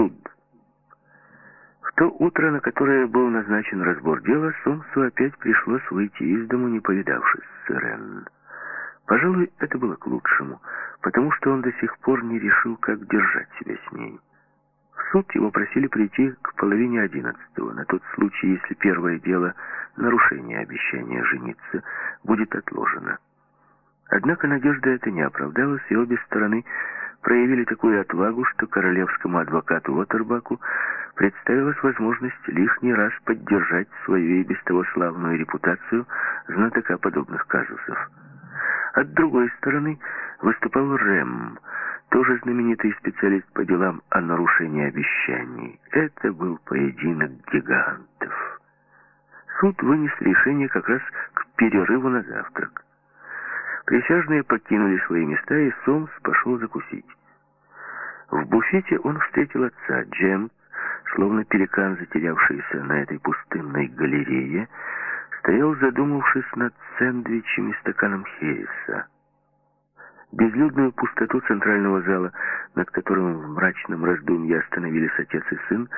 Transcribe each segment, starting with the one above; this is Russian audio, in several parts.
Суд. В то утро, на которое был назначен разбор дела, Сомсу опять пришлось выйти из дому, не повидавшись с Ирен. Пожалуй, это было к лучшему, потому что он до сих пор не решил, как держать себя с ней. В суд его просили прийти к половине одиннадцатого, на тот случай, если первое дело, нарушение обещания жениться, будет отложено. Однако надежда эта не оправдалась, и обе стороны проявили такую отвагу, что королевскому адвокату Уотербаку представилась возможность лишний раз поддержать свою и без того славную репутацию знатока подобных казусов. От другой стороны выступал Рэм, тоже знаменитый специалист по делам о нарушении обещаний. Это был поединок гигантов. Суд вынес решение как раз к перерыву на завтрак. Присяжные покинули свои места, и Сомс пошел закусить. В буфете он встретил отца. Джем, словно пеликан, затерявшийся на этой пустынной галерее, стоял, задумавшись над сэндвичем и стаканом Хереса. Безлюдную пустоту центрального зала, над которым в мрачном раздумье остановились отец и сын,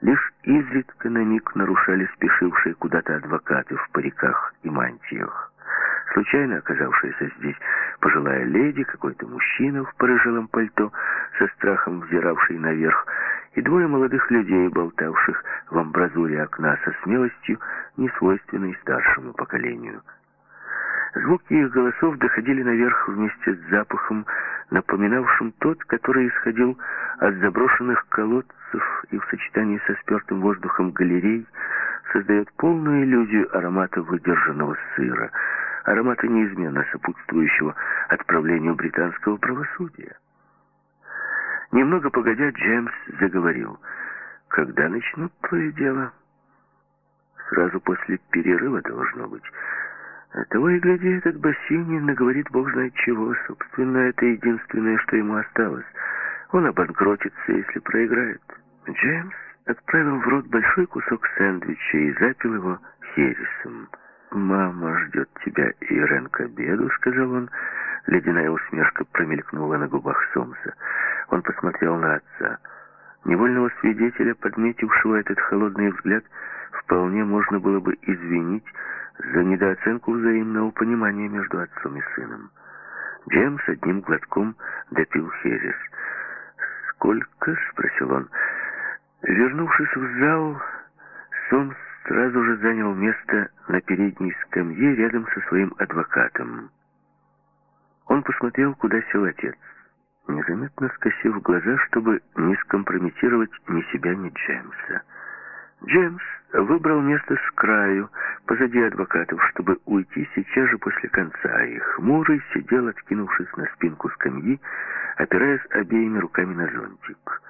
лишь изредка на миг нарушали спешившие куда-то адвокаты в париках и мантиях. Случайно оказавшаяся здесь пожилая леди, какой-то мужчина в порыжелом пальто, со страхом взиравший наверх, и двое молодых людей, болтавших в амбразуре окна со смелостью, несвойственной старшему поколению. Звуки их голосов доходили наверх вместе с запахом, напоминавшим тот, который исходил от заброшенных колодцев и в сочетании со спертым воздухом галерей создает полную иллюзию аромата выдержанного сыра, аромата неизменно сопутствующего отправлению британского правосудия. Немного погодя, Джеймс заговорил. «Когда начнут твое дело?» «Сразу после перерыва должно быть». Того и гляди, этот Бассини наговорит бог знает чего. Собственно, это единственное, что ему осталось. Он обанкротится, если проиграет. Джеймс отправил в рот большой кусок сэндвича и запил его хересом. «Мама ждет тебя, Ирен, к обеду», — сказал он. Ледяная усмешка промелькнула на губах Сомса. Он посмотрел на отца. Невольного свидетеля, подметившего этот холодный взгляд, вполне можно было бы извинить за недооценку взаимного понимания между отцом и сыном. Джеймс одним глотком допил херес. «Сколько?» — спросил он. Вернувшись в зал, Сомс сразу же занял место на передней скамье рядом со своим адвокатом. Он посмотрел, куда сел отец, незаметно скосив глаза, чтобы не скомпрометировать ни себя, ни Джеймса. Джеймс выбрал место с краю, позади адвокатов, чтобы уйти сейчас же после конца, и хмурый сидел, откинувшись на спинку скамьи, опираясь обеими руками на зонтик.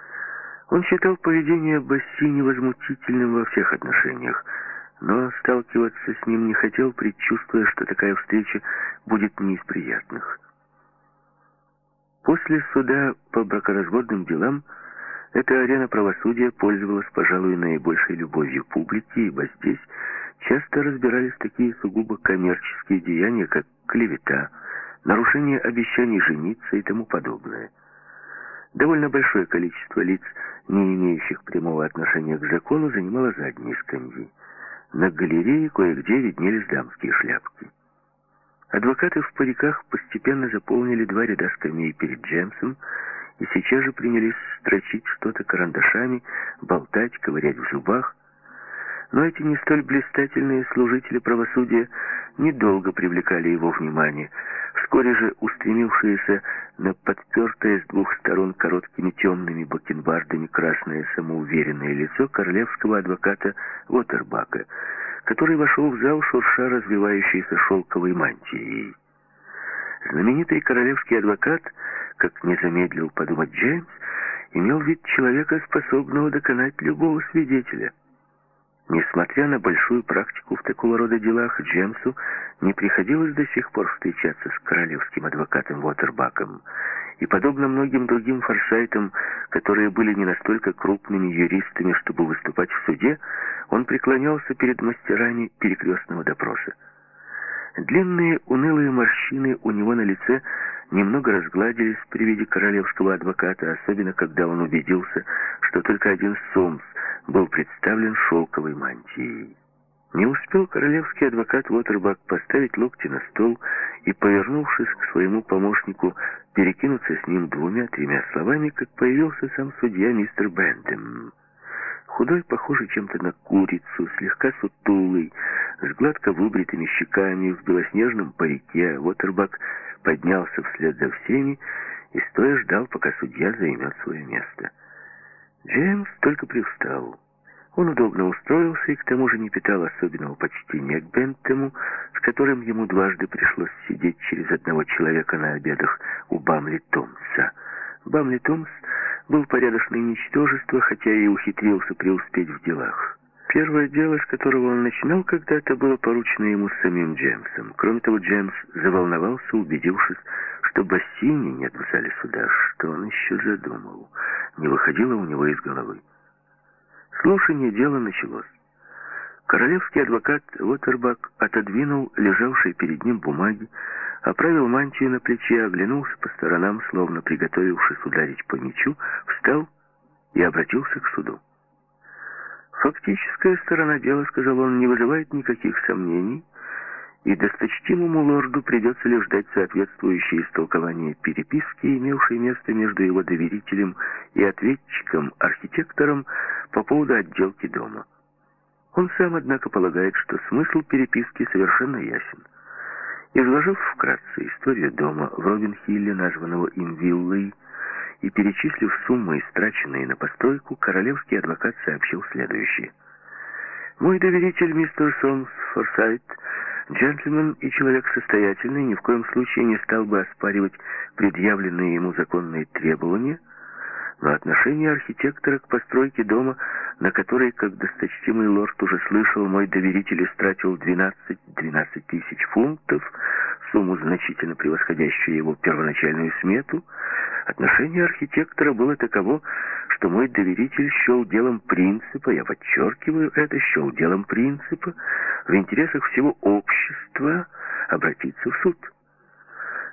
Он считал поведение Басси невозмутительным во всех отношениях, но сталкиваться с ним не хотел, предчувствуя, что такая встреча будет не из приятных. После суда по бракоразводным делам эта арена правосудия пользовалась, пожалуй, наибольшей любовью публики, ибо здесь часто разбирались такие сугубо коммерческие деяния, как клевета, нарушение обещаний жениться и тому подобное. Довольно большое количество лиц, не имеющих прямого отношения к закону, занимало задние скамьи. На галерее кое-где виднелись дамские шляпки. Адвокаты в париках постепенно заполнили два ряда скамей перед Джемсом и сейчас же принялись строчить что-то карандашами, болтать, ковырять в зубах. Но эти не столь блистательные служители правосудия недолго привлекали его внимание. Вскоре же устремившиеся на подпертое с двух сторон короткими темными бакенбардами красное самоуверенное лицо королевского адвоката Уотербака, который вошел в зал, шурша развивающейся шелковой мантией. Знаменитый королевский адвокат, как не замедлил подумать Джеймс, имел вид человека, способного доконать любого свидетеля. Несмотря на большую практику в такого рода делах, Джемсу не приходилось до сих пор встречаться с королевским адвокатом Уотербаком. И подобно многим другим форсайтам, которые были не настолько крупными юристами, чтобы выступать в суде, он преклонялся перед мастерами перекрестного допроса. Длинные унылые морщины у него на лице немного разгладились при виде королевского адвоката, особенно когда он убедился, что только один Сомс был представлен шелковой мантией. Не успел королевский адвокат Уотербак поставить локти на стол и, повернувшись к своему помощнику, перекинуться с ним двумя-тремя словами, как появился сам судья мистер Бендем. Худой, похожий чем-то на курицу, слегка сутулый, с гладко выбритыми щеками, в белоснежном парике, Уотербак поднялся вслед за всеми и стоя ждал, пока судья займет свое место. Джеймс только привстал. Он удобно устроился и к тому же не питал особенного почтения к Бентему, с которым ему дважды пришлось сидеть через одного человека на обедах у Бамли Томса. Бамли Томс был порядочное ничтожество, хотя и ухитрился преуспеть в делах. Первое дело, с которого он начинал когда-то, было поручено ему самим Джеймсом. Кроме того, Джеймс заволновался, убедившись, что Бассини нет в зале суда. Что он еще задумал? Не выходило у него из головы. Слушание дела началось. Королевский адвокат Уотербак отодвинул лежавшие перед ним бумаги, оправил мантию на плече, оглянулся по сторонам, словно приготовившись ударить по мячу, встал и обратился к суду. «Фактическая сторона дела, — сказал он, — не вызывает никаких сомнений, и досточтимому лорду придется лишь ждать соответствующее истолкование переписки, имевшей место между его доверителем и ответчиком-архитектором по поводу отделки дома. Он сам, однако, полагает, что смысл переписки совершенно ясен. Изложив вкратце историю дома в Робин-Хилле, названного им виллой, и перечислив суммы, истраченные на постройку, королевский адвокат сообщил следующее. «Мой доверитель, мистер Сомс Форсайт, Джентльмен и человек состоятельный ни в коем случае не стал бы оспаривать предъявленные ему законные требования, но отношение архитектора к постройке дома, на который, как досточтимый лорд уже слышал, мой доверитель истратил 12-12 тысяч фунтов, сумму, значительно превосходящую его первоначальную смету, отношение архитектора было таково, что мой доверитель счел делом принципа, я подчеркиваю это, счел делом принципа, в интересах всего общества обратиться в суд.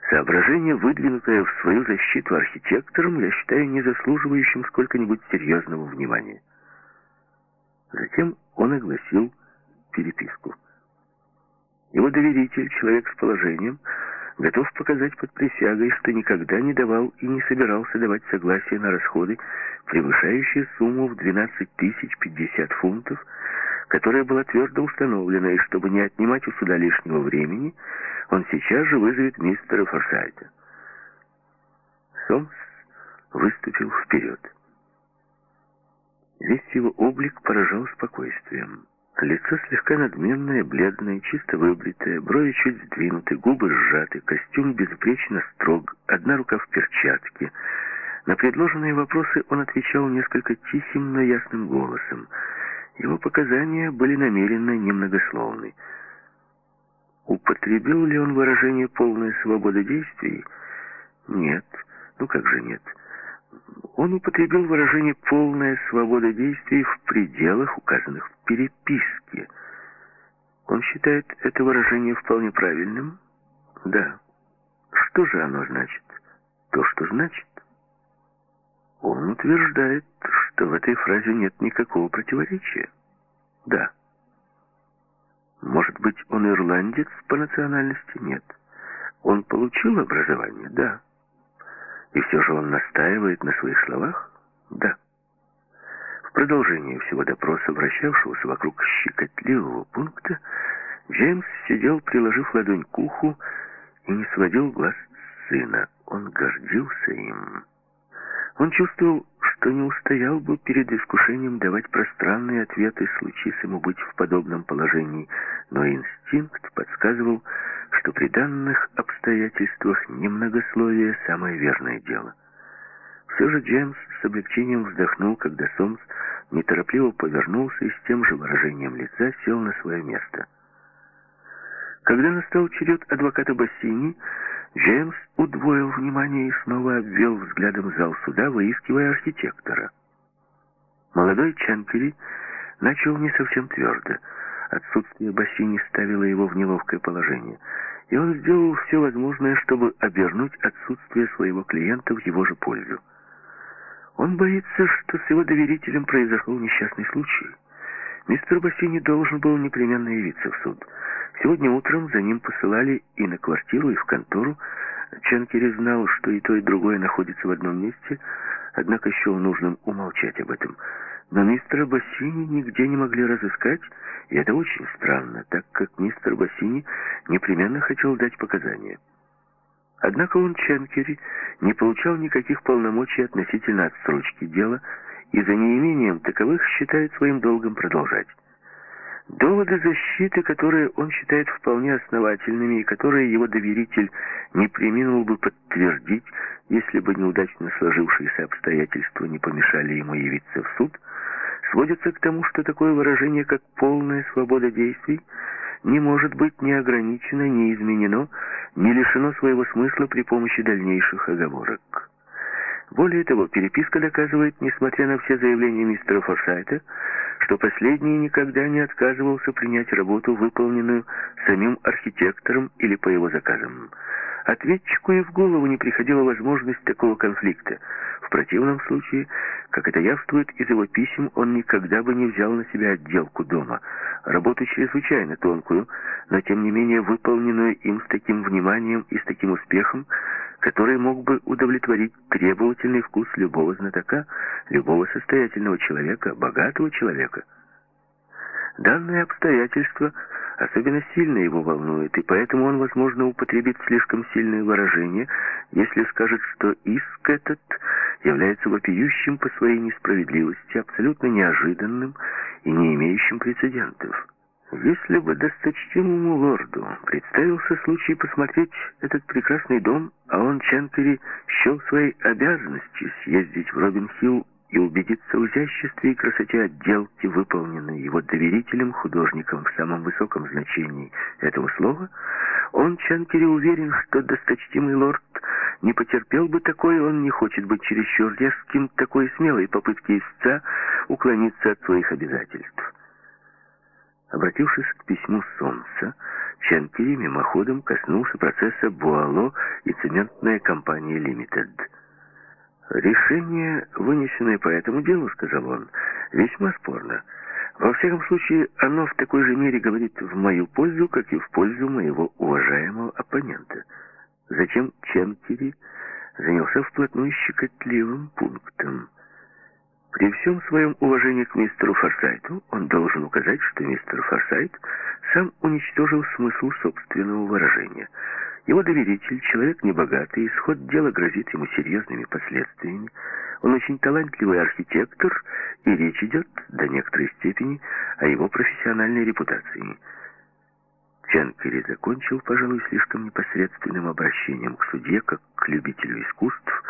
Соображение, выдвинутое в свою защиту архитектором, я считаю не заслуживающим сколько-нибудь серьезного внимания. Затем он огласил переписку. Его доверитель, человек с положением, готов показать под присягой, что никогда не давал и не собирался давать согласие на расходы, превышающие сумму в 12 тысяч 50 фунтов, которая была твердо установлена, и чтобы не отнимать у суда лишнего времени, он сейчас же вызовет мистера Форсайта. Сомс выступил вперед. Весь его облик поражал спокойствием. Лицо слегка надменное, бледное, чисто выбритое, брови чуть сдвинуты, губы сжаты, костюм безупречно строг, одна рука в перчатке. На предложенные вопросы он отвечал несколько тихим, но ясным голосом. Его показания были намеренно немногословны. Употребил ли он выражение «полная свобода действий»? Нет. Ну как же нет? Он употребил выражение «полная свобода действий» в пределах, указанных в переписке. Он считает это выражение вполне правильным? Да. Что же оно значит? То, что значит. Он утверждает, что в этой фразе нет никакого противоречия. Да. Может быть, он ирландец по национальности? Нет. Он получил образование? Да. И все же он настаивает на своих словах? Да. В продолжение всего допроса, вращавшегося вокруг щекотливого пункта, Джеймс сидел, приложив ладонь к уху, и не сводил глаз с сына. Он гордился им. Он чувствовал, что не устоял бы перед искушением давать пространные ответы, случись ему быть в подобном положении, но инстинкт подсказывал, что при данных обстоятельствах немногословие – самое верное дело. Все же Джеймс с облегчением вздохнул, когда Сомс неторопливо повернулся и с тем же выражением лица сел на свое место. Когда настал черед адвоката Бассини, Джеймс удвоил внимание и снова обвел взглядом зал суда, выискивая архитектора. Молодой Чанкери начал не совсем твердо. Отсутствие Бассини ставило его в неловкое положение. и он сделал все возможное, чтобы обернуть отсутствие своего клиента в его же пользу. Он боится, что с его доверителем произошел несчастный случай. Мистер Бассини должен был непременно явиться в суд. Сегодня утром за ним посылали и на квартиру, и в контору. Ченкери знал, что и то, и другое находится в одном месте, однако счел нужным умолчать об этом. Но мистера Бассини нигде не могли разыскать, и это очень странно, так как мистер Бассини непременно хотел дать показания. Однако он, Ченкери, не получал никаких полномочий относительно отсрочки дела, и за неимением таковых считает своим долгом продолжать. Доводы защиты, которые он считает вполне основательными и которые его доверитель не приминул бы подтвердить, если бы неудачно сложившиеся обстоятельства не помешали ему явиться в суд, сводятся к тому, что такое выражение, как полная свобода действий, не может быть ни ограничено, ни изменено, ни лишено своего смысла при помощи дальнейших оговорок. Более того, переписка доказывает, несмотря на все заявления мистера Форсайта, что последний никогда не отказывался принять работу, выполненную самим архитектором или по его заказам. Ответчику и в голову не приходила возможность такого конфликта. В противном случае, как это явствует из его писем, он никогда бы не взял на себя отделку дома. Работу чрезвычайно тонкую, но тем не менее выполненную им с таким вниманием и с таким успехом, который мог бы удовлетворить требовательный вкус любого знатока, любого состоятельного человека, богатого человека. Данное обстоятельство особенно сильно его волнует, и поэтому он, возможно, употребит слишком сильное выражение, если скажет, что иск этот является вопиющим по своей несправедливости, абсолютно неожиданным и не имеющим прецедентов. Если бы досточтимому лорду представился случай посмотреть этот прекрасный дом, а он, Чентери, счел своей обязанностью съездить в Робин-Хилл и убедиться в изяществе и красоте отделки, выполненной его доверителем, художником в самом высоком значении этого слова, он, Чанкери, уверен, что досточтимый лорд не потерпел бы такой, он не хочет быть чересчур резким, такой смелой попытки истца уклониться от своих обязательств. Обратившись к письму Солнца, Чанкери мимоходом коснулся процесса Буало и цементная компания «Лимитед». «Решение, вынесенное по этому делу, — сказал он, — весьма спорно. Во всяком случае, оно в такой же мере говорит в мою пользу, как и в пользу моего уважаемого оппонента. Зачем Ченкери занялся вплотную щекотливым пунктом? При всем своем уважении к мистеру Форсайту он должен указать, что мистер Форсайт сам уничтожил смысл собственного выражения — его доверитель, человек небогатый, исход дела грозит ему серьезными последствиями. Он очень талантливый архитектор, и речь идет до некоторой степени о его профессиональной репутации. Чанкери закончил, пожалуй, слишком непосредственным обращением к судье, как к любителю искусств,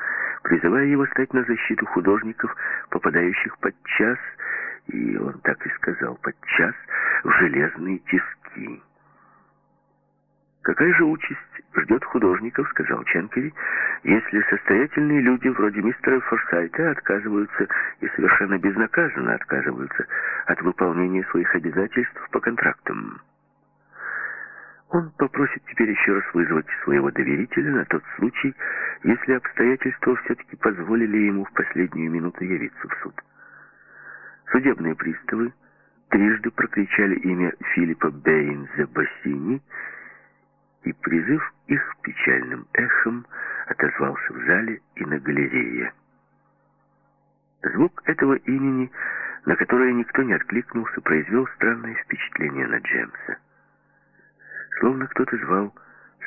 призывая его стать на защиту художников, попадающих под час, и он так и сказал, под час в железные тиски. «Какая же участь ждет художников?» — сказал Ченкери, «если состоятельные люди вроде мистера Форсайта отказываются и совершенно безнаказанно отказываются от выполнения своих обязательств по контрактам». Он попросит теперь еще раз вызвать своего доверителя на тот случай, если обстоятельства все-таки позволили ему в последнюю минуту явиться в суд. Судебные приставы трижды прокричали имя Филиппа Бейнза Бассини и призыв их печальным эхом отозвался в зале и на галерее. Звук этого имени, на которое никто не откликнулся, произвел странное впечатление на Джемса. Словно кто-то звал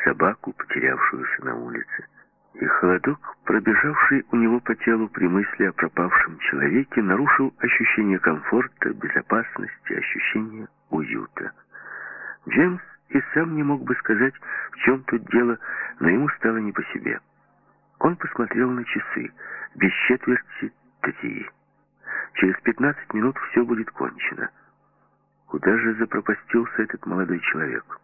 собаку, потерявшуюся на улице. И холодок, пробежавший у него по телу при мысли о пропавшем человеке, нарушил ощущение комфорта, безопасности, ощущение уюта. Джемс и сам не мог бы сказать, в чем тут дело, но ему стало не по себе. Он посмотрел на часы. Без четверти три. Через пятнадцать минут все будет кончено. Куда же запропастился этот молодой человек?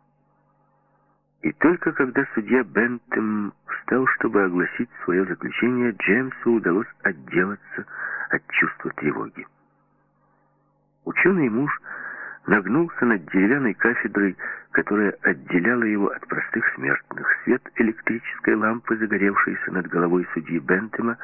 И только когда судья Бентем встал, чтобы огласить свое заключение, Джеймсу удалось отделаться от чувства тревоги. Ученый муж нагнулся над деревянной кафедрой, которая отделяла его от простых смертных. Свет электрической лампы, загоревшейся над головой судьи Бентема,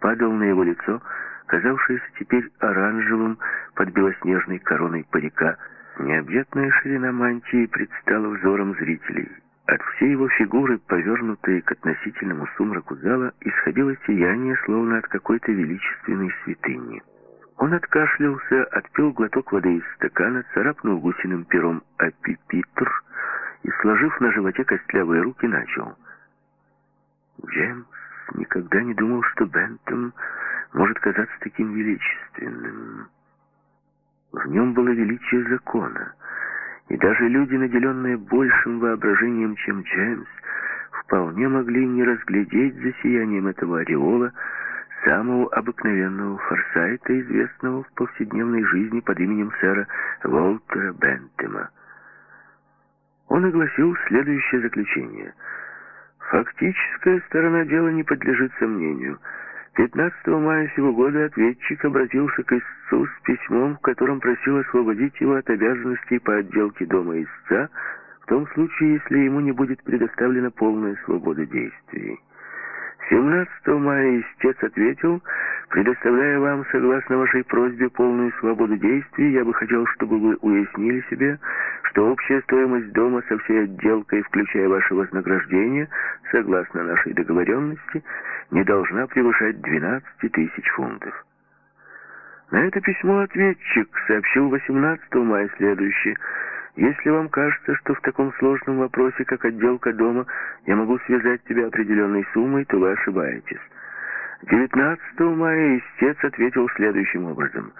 падал на его лицо, казавшееся теперь оранжевым под белоснежной короной парика. Необъятная ширина мантии предстала взором зрителей. От всей его фигуры, повернутой к относительному сумраку зала, исходило сияние, словно от какой-то величественной святыни. Он откашлялся, отпил глоток воды из стакана, царапнул гусиным пером «Апипитр» и, сложив на животе костлявые руки, начал. Джеймс никогда не думал, что Бентом может казаться таким величественным. В нем было величие закона, и даже люди, наделенные большим воображением, чем Джеймс, вполне могли не разглядеть за сиянием этого ореола, самого обыкновенного форсайта, известного в повседневной жизни под именем сэра Уолтера Бентема. Он огласил следующее заключение. Фактическая сторона дела не подлежит сомнению. 15 мая сего года ответчик обратился к истцу с письмом, в котором просил освободить его от обязанностей по отделке дома истца, в том случае, если ему не будет предоставлена полная свобода действий. 17 мая истец ответил, предоставляя вам, согласно вашей просьбе, полную свободу действий, я бы хотел, чтобы вы уяснили себе, что общая стоимость дома со всей отделкой, включая ваше вознаграждение, согласно нашей договоренности, не должна превышать 12 тысяч фунтов. На это письмо ответчик сообщил 18 мая следующее – если вам кажется, что в таком сложном вопросе, как отделка дома, я могу связать тебя определенной суммой, то вы ошибаетесь. 19 мая истец ответил следующим образом.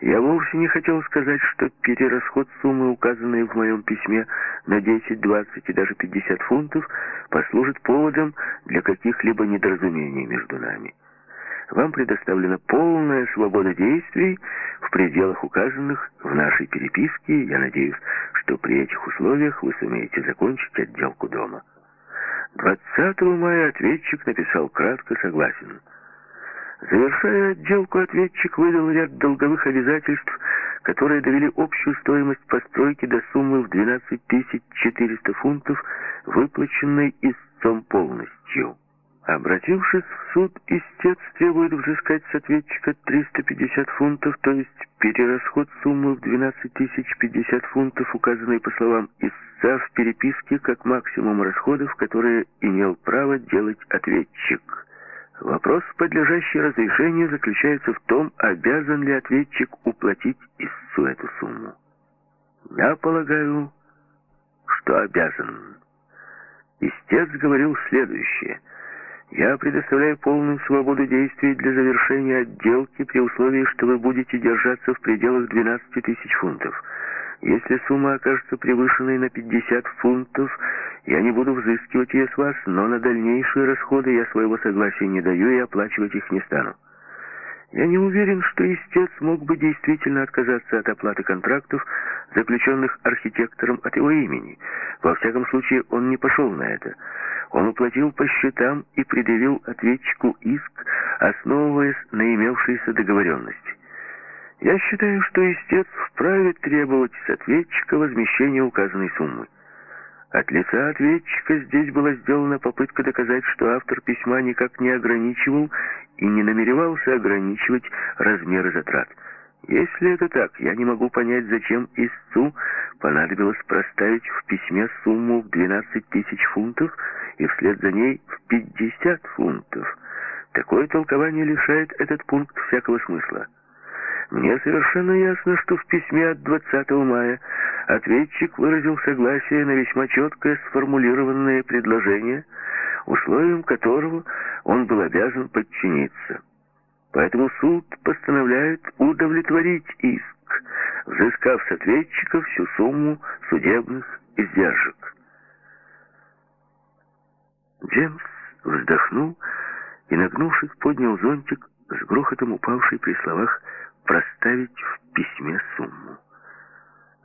Я вовсе не хотел сказать, что перерасход суммы, указанной в моем письме на 10, 20 и даже 50 фунтов, послужит поводом для каких-либо недоразумений между нами. Вам предоставлена полная свобода действий в пределах указанных в нашей переписке. Я надеюсь, что при этих условиях вы сумеете закончить отделку дома. 20 мая ответчик написал кратко «Согласен». Завершая отделку, ответчик выдал ряд долговых обязательств, которые довели общую стоимость постройки до суммы в 12 400 фунтов, выплаченной истцом полностью. Обратившись в суд, истец требует взыскать с ответчика 350 фунтов, то есть перерасход суммы в 12 тысяч 50 фунтов, указанной по словам истца в переписке как максимум расходов, которые имел право делать ответчик. Вопрос, подлежащий разрешению, заключается в том, обязан ли ответчик уплатить истцу эту сумму. Я полагаю, что обязан. Истец говорил следующее – я предоставляю полную свободу действий для завершения отделки при условии, что вы будете держаться в пределах 12 тысяч фунтов. Если сумма окажется превышенной на 50 фунтов, я не буду взыскивать ее с вас, но на дальнейшие расходы я своего согласия не даю и оплачивать их не стану. Я не уверен, что истец мог бы действительно отказаться от оплаты контрактов, заключенных архитектором от его имени. Во всяком случае, он не пошел на это. Он уплатил по счетам и предъявил ответчику иск, основываясь на имевшейся договоренности. Я считаю, что истец вправе требовать с ответчика возмещения указанной суммы. От лица ответчика здесь была сделана попытка доказать, что автор письма никак не ограничивал и не намеревался ограничивать размеры затрат. Если это так, я не могу понять, зачем истцу понадобилось проставить в письме сумму в 12 тысяч фунтов и вслед за ней в 50 фунтов. Такое толкование лишает этот пункт всякого смысла. Мне совершенно ясно, что в письме от 20 мая ответчик выразил согласие на весьма четкое сформулированное предложение, условием которого он был обязан подчиниться. Поэтому суд постановляет удовлетворить иск, взыскав с ответчика всю сумму судебных издержек. Джеймс вздохнул и, нагнувшись, поднял зонтик с грохотом упавший при словах «проставить в письме сумму».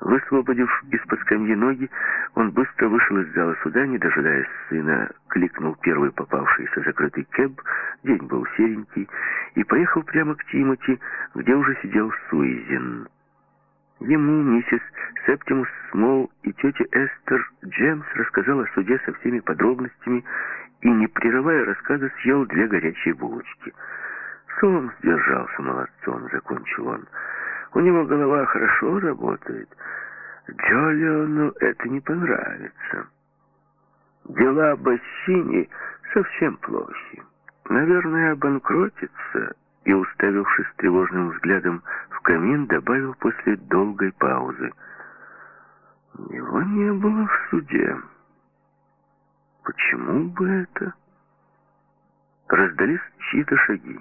Высвободив из-под скамьи ноги, он быстро вышел из зала суда, не дожидаясь сына, кликнул первый попавшийся закрытый кэб, день был серенький, и поехал прямо к Тимоти, где уже сидел Суизин. Ему миссис Септимус Смол и тетя Эстер Джемс рассказал о суде со всеми подробностями и, не прерывая рассказа, съел две горячие булочки. Сомс держался молодцом, закончил он. У него голова хорошо работает. Джолиону это не понравится. Дела Бассини совсем плохи. Наверное, обанкротится и, уставившись тревожным взглядом в камин, добавил после долгой паузы. Его не было в суде. Почему бы это? Раздались чьи-то шаги.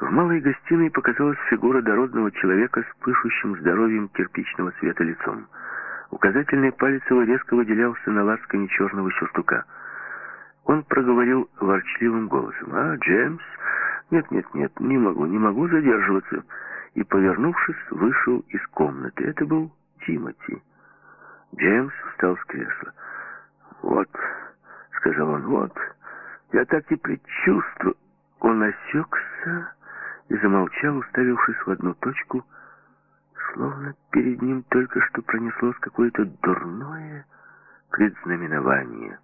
В малой гостиной показалась фигура дородного человека с пышущим здоровьем кирпичного цвета лицом. Указательный палец его резко выделялся на лацкане черного сюртука. Он проговорил ворчливым голосом. «А, Джеймс? Нет, нет, нет, не могу, не могу задерживаться». И, повернувшись, вышел из комнаты. Это был Тимоти. Джеймс встал с кресла. «Вот», — сказал он, — «вот, я так и предчувствую». Он осекся и замолчал, уставившись в одну точку, словно перед ним только что пронеслось какое-то дурное предзнаменование.